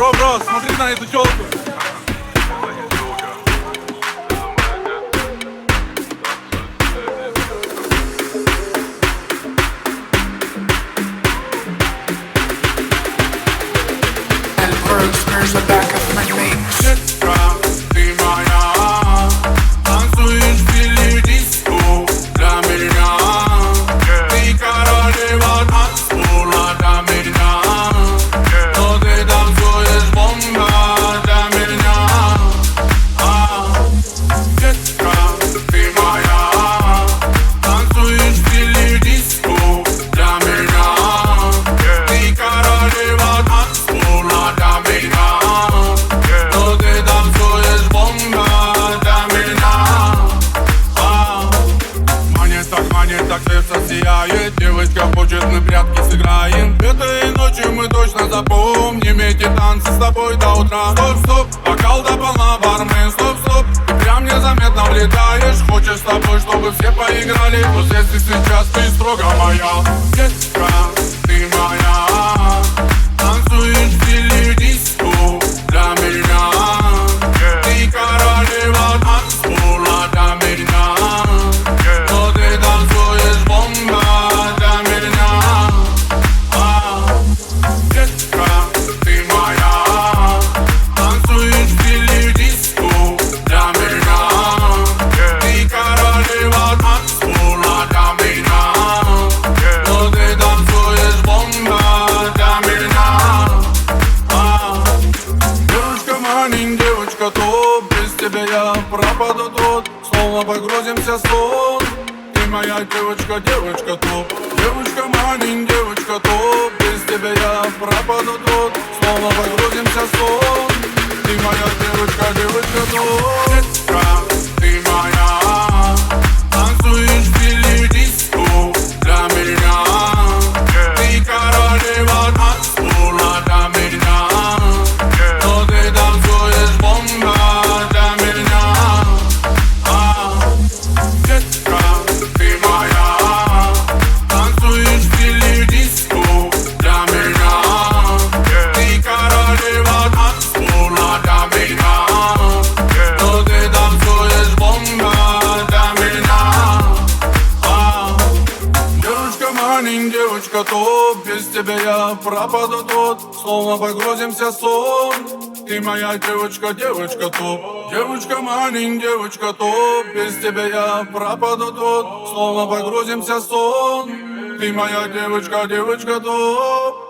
Бро, бро, смотри на эту телку. And Brooks smears the back Девочка хочет, мы прятки сыграем? Этой ночью мы точно запомним Эти танцы с тобой до утра. Стоп, стоп, бокал до полна, бармен Стоп, стоп, ты прям незаметно влетаешь. Хочешь с тобой, чтобы все поиграли? Вот если сейчас ты строго моя Манин, девочка топ. Без тебя я пропаду тут Словно погрузимся в сон. Ты моя девочка, девочка топ. Девочка манин, девочка топ. Без тебя я пропаду тут Словно погрузимся в сон. Ты моя девочка, девочка топ Манин, девочка топ Без тебя я пропаду тут Словно погрузимся в сон. Ты моя девочка, девочка топ Девочка манин, девочка топ Без тебя я пропаду тут Словно погрузимся в сон. Ты моя девочка, девочка топ